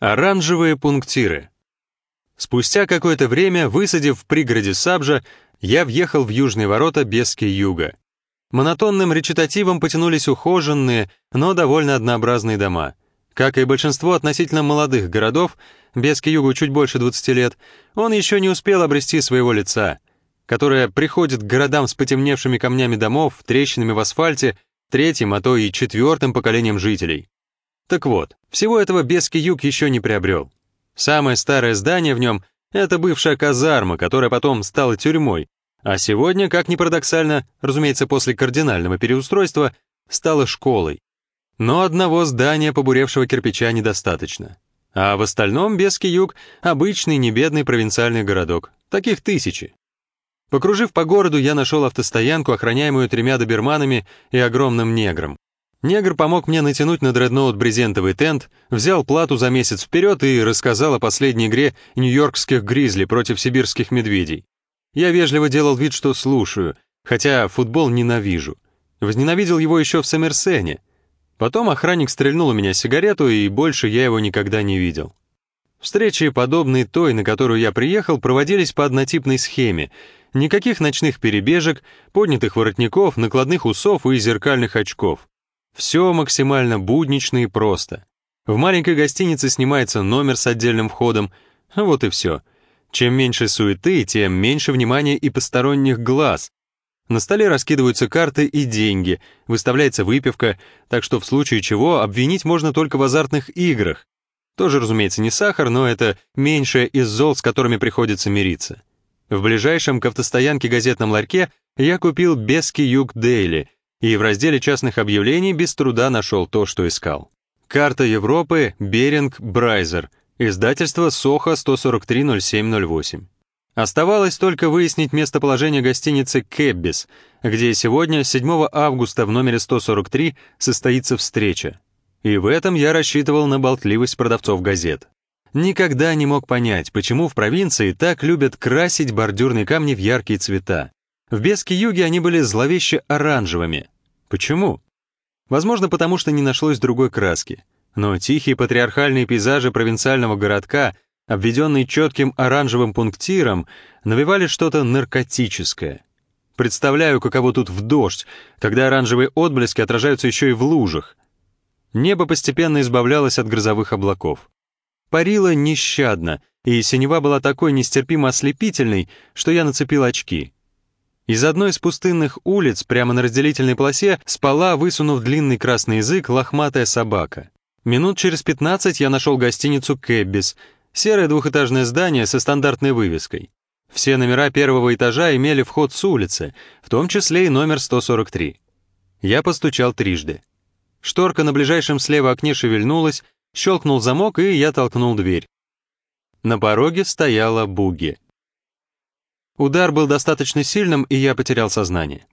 Оранжевые пунктиры. Спустя какое-то время, высадив в пригороде Сабжа, я въехал в южные ворота Бески юга. Монотонным речитативом потянулись ухоженные, но довольно однообразные дома. Как и большинство относительно молодых городов, Бески югу чуть больше 20 лет, он еще не успел обрести своего лица, которое приходит к городам с потемневшими камнями домов, трещинами в асфальте, третьим, а то и четвертым поколением жителей. Так вот, всего этого Беский юг еще не приобрел. Самое старое здание в нем — это бывшая казарма, которая потом стала тюрьмой, а сегодня, как ни парадоксально, разумеется, после кардинального переустройства, стала школой. Но одного здания побуревшего кирпича недостаточно. А в остальном Беский юг — обычный небедный провинциальный городок. Таких тысячи. Покружив по городу, я нашел автостоянку, охраняемую тремя доберманами и огромным негром. Негр помог мне натянуть на дредноут брезентовый тент, взял плату за месяц вперед и рассказал о последней игре нью-йоркских гризли против сибирских медведей. Я вежливо делал вид, что слушаю, хотя футбол ненавижу. Возненавидел его еще в Сомерсене. Потом охранник стрельнул у меня сигарету, и больше я его никогда не видел. Встречи, подобные той, на которую я приехал, проводились по однотипной схеме. Никаких ночных перебежек, поднятых воротников, накладных усов и зеркальных очков. Все максимально буднично и просто. В маленькой гостинице снимается номер с отдельным входом, вот и все — чем меньше суеты, тем меньше внимания и посторонних глаз. На столе раскидываются карты и деньги, выставляется выпивка, так что в случае чего обвинить можно только в азартных играх. Тоже, разумеется, не сахар, но это меньшее из зол, с которыми приходится мириться. В ближайшем к автостоянке газетном ларьке я купил Бески Юг Дейли и в разделе частных объявлений без труда нашел то, что искал. Карта Европы Беринг Брайзер — Издательство Сохо 1430708. Оставалось только выяснить местоположение гостиницы «Кэббис», где сегодня, 7 августа в номере 143, состоится встреча. И в этом я рассчитывал на болтливость продавцов газет. Никогда не мог понять, почему в провинции так любят красить бордюрные камни в яркие цвета. В Беске-Юге они были зловеще оранжевыми. Почему? Возможно, потому что не нашлось другой краски. Но тихие патриархальные пейзажи провинциального городка, обведенные четким оранжевым пунктиром, навевали что-то наркотическое. Представляю, каково тут в дождь, когда оранжевые отблески отражаются еще и в лужах. Небо постепенно избавлялось от грозовых облаков. Парило нещадно, и синева была такой нестерпимо ослепительной, что я нацепил очки. Из одной из пустынных улиц прямо на разделительной полосе спала, высунув длинный красный язык, лохматая собака. Минут через 15 я нашел гостиницу «Кэббис», серое двухэтажное здание со стандартной вывеской. Все номера первого этажа имели вход с улицы, в том числе и номер 143. Я постучал трижды. Шторка на ближайшем слева окне шевельнулась, щелкнул замок, и я толкнул дверь. На пороге стояла Буги. Удар был достаточно сильным, и я потерял сознание.